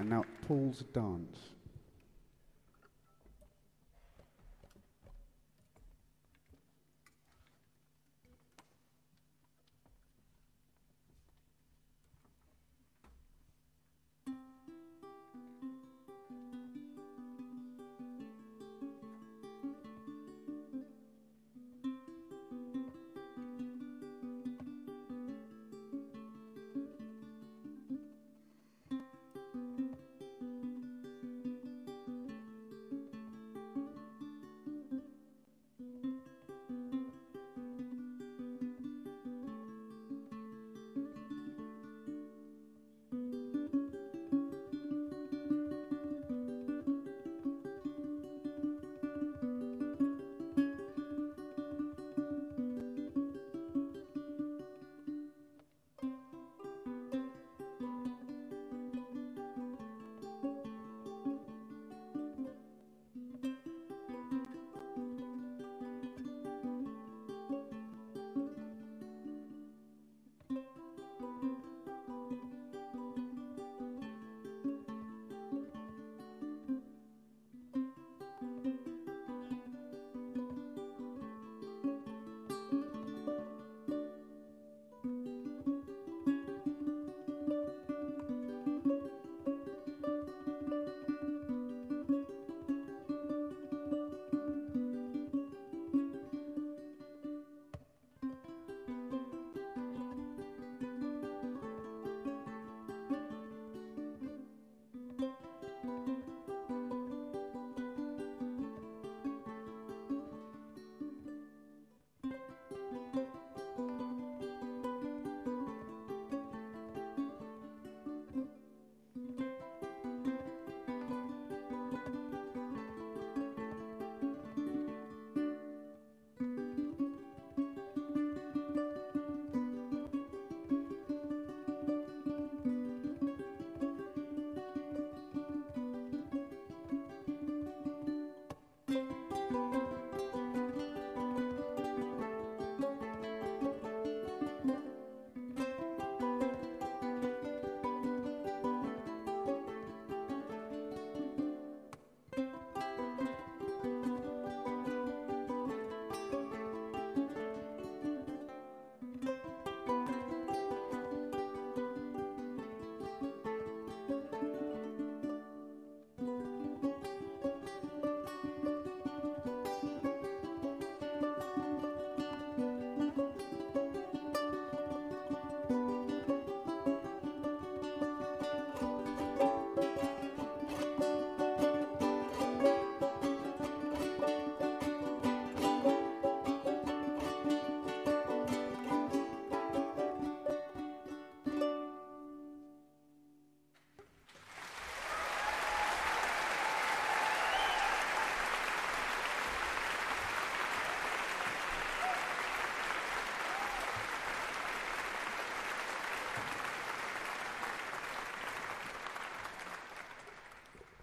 And now Paul's dance.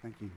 Thank you.